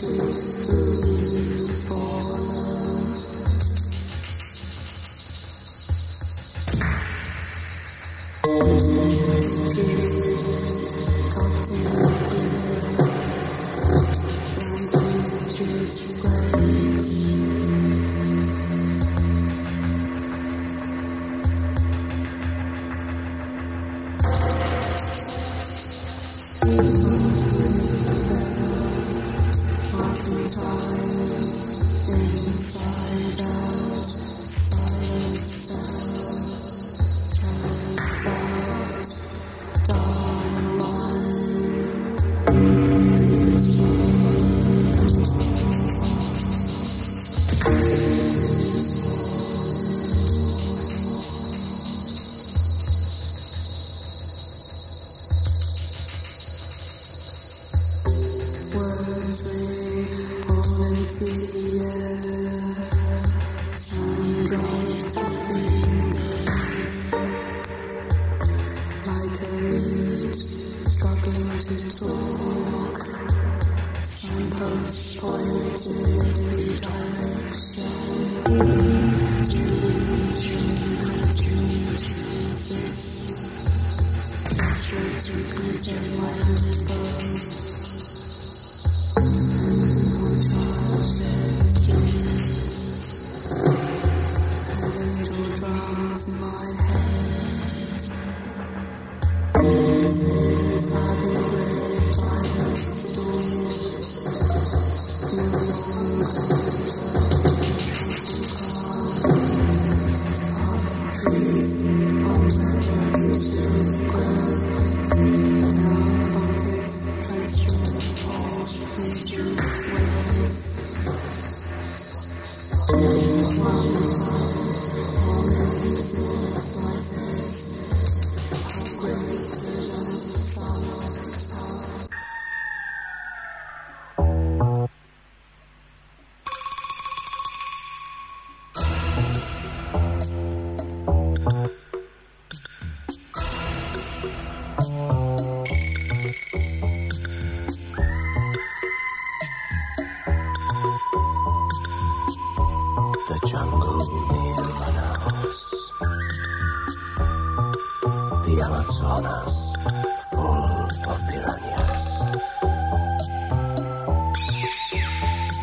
Música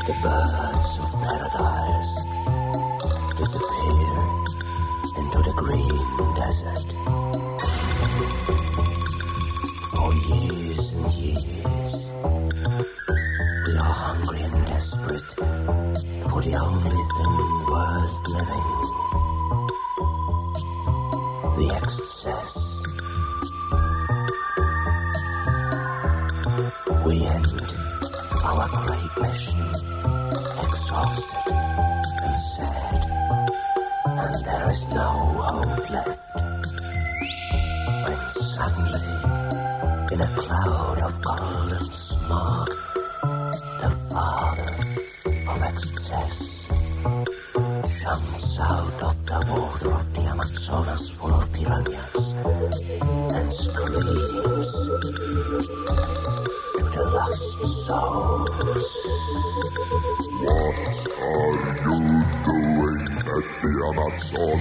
The birds of paradise disappear into the green desert. For years and years, we are hungry and desperate for the only thing worth living. The excess.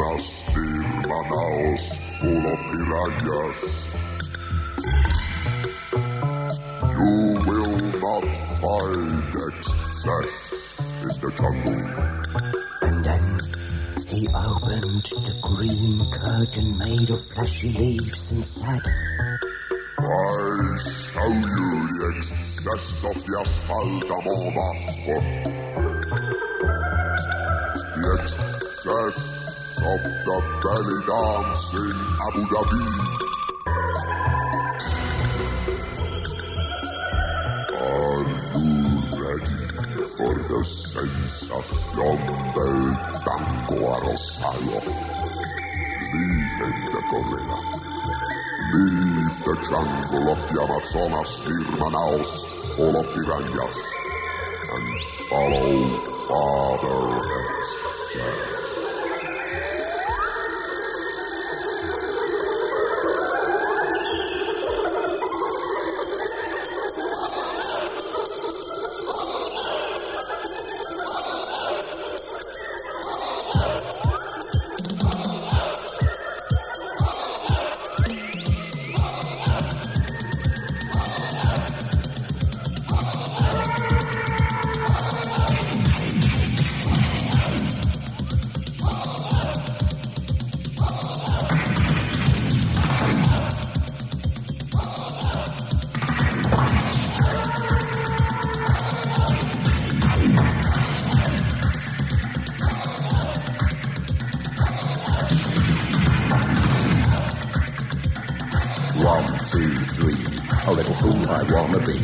Near Manaus full of piranhas? You will not find excess in the jungle. And then he opened the green curtain made of fleshy leaves and said, I show you the excess of the asphaltamo bajo. The excess of the belly dance in Abu Dhabi. Are you ready for the sensación del tango arrozado? Leave the correda. Leave the jungle of the Amazonas near Manaus, full of piranhas, and follow Father Excess. A little fool I wanna be.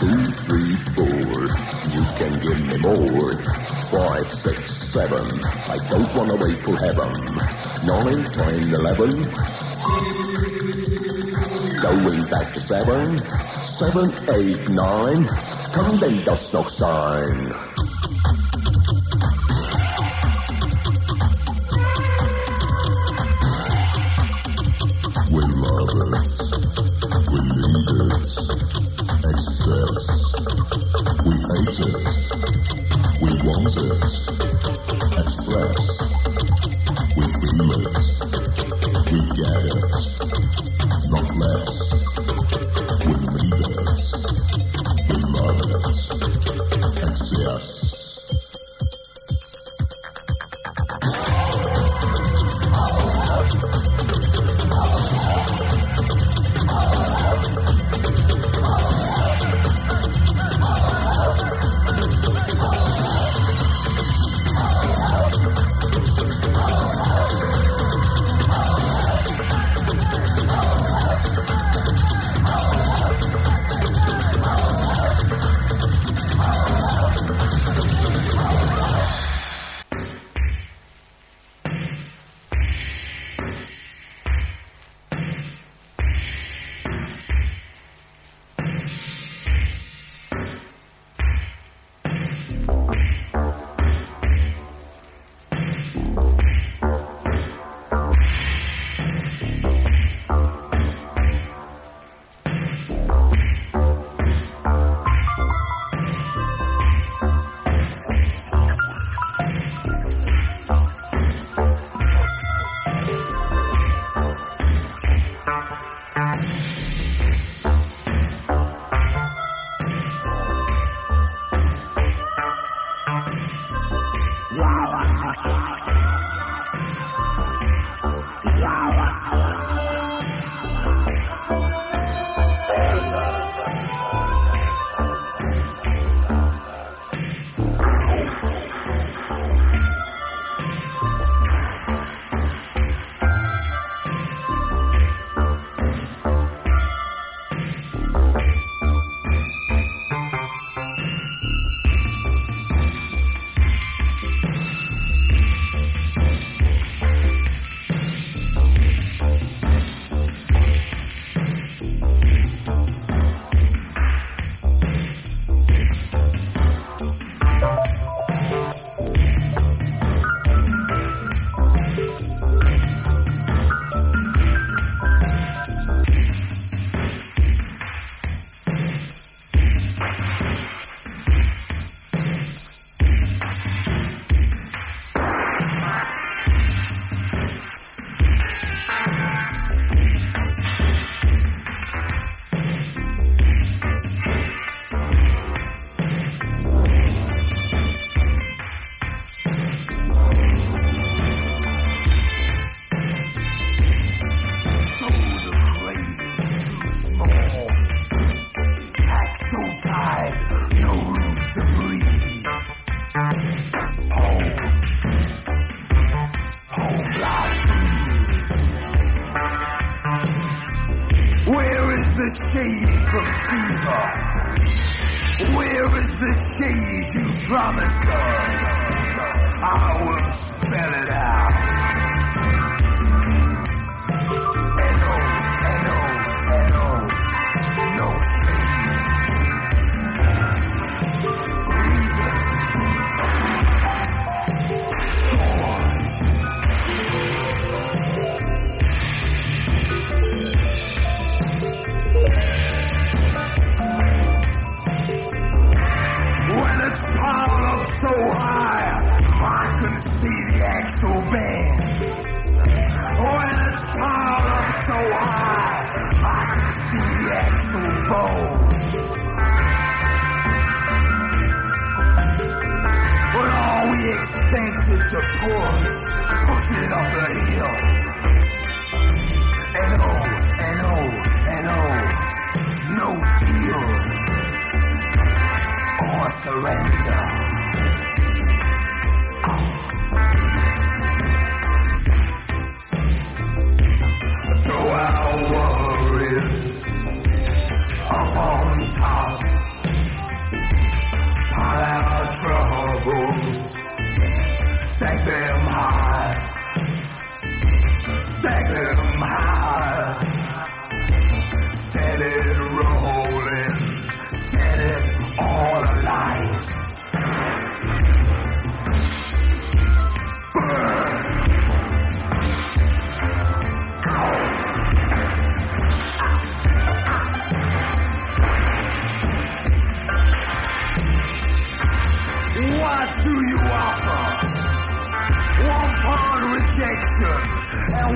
Two, three, four. You can give me more. Five, six, seven. I don't wanna wait for heaven. Nine, ten, eleven. Going back to seven. Seven, eight, nine. Kan den das noch sein? まし。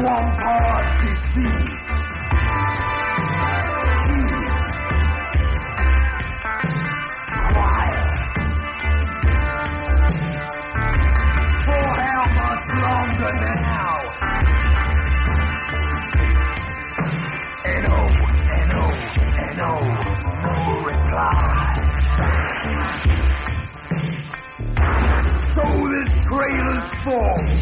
one part deceit. Keep quiet. For how much longer now? No reply. So this trailer's full.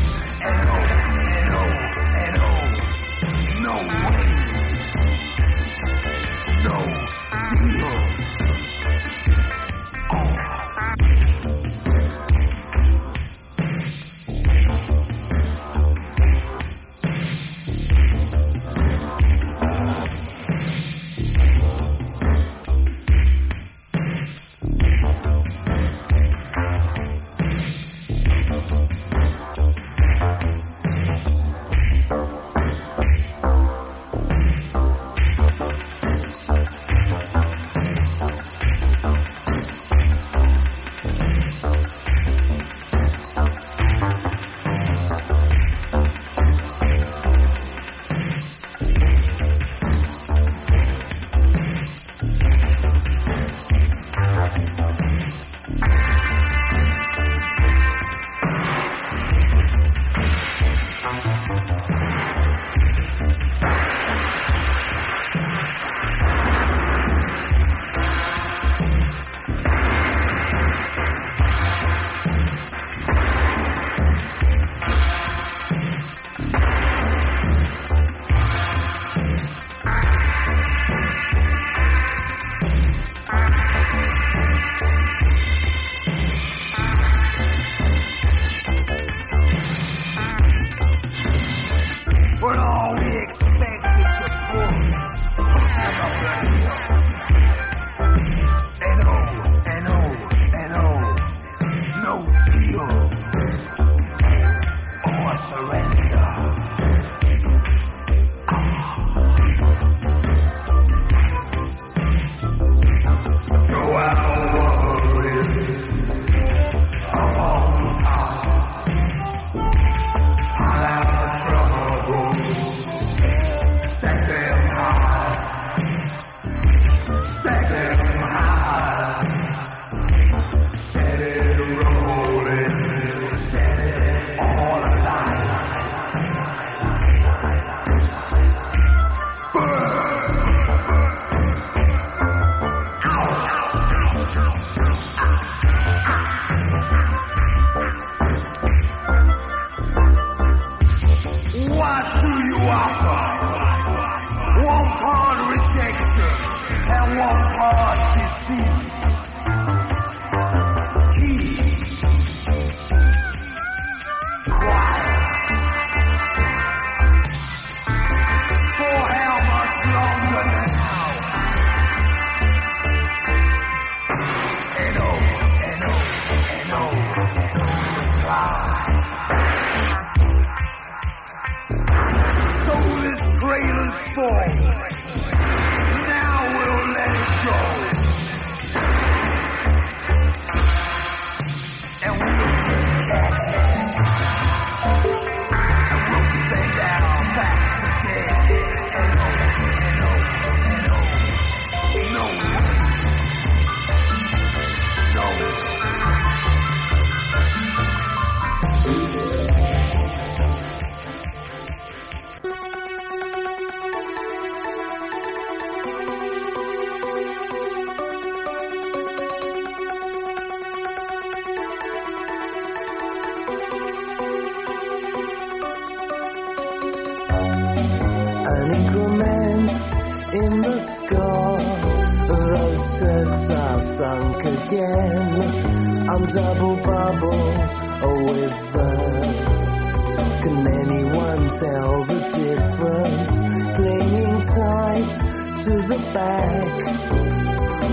back.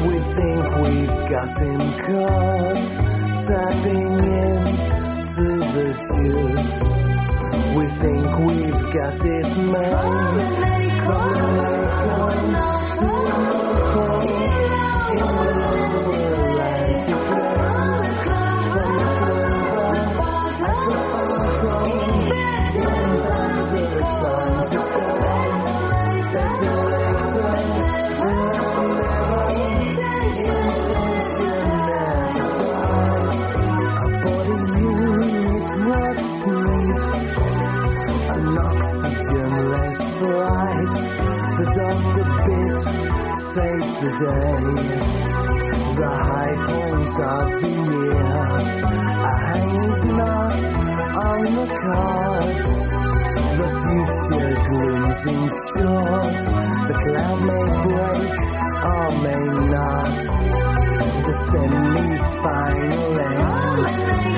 We think we've got him caught, tapping into the juice. We think we've got it made. day, the high points of the year. A hanger's knot on the cards. The future glooms in short. The cloud may break or may not. The semi-final ends.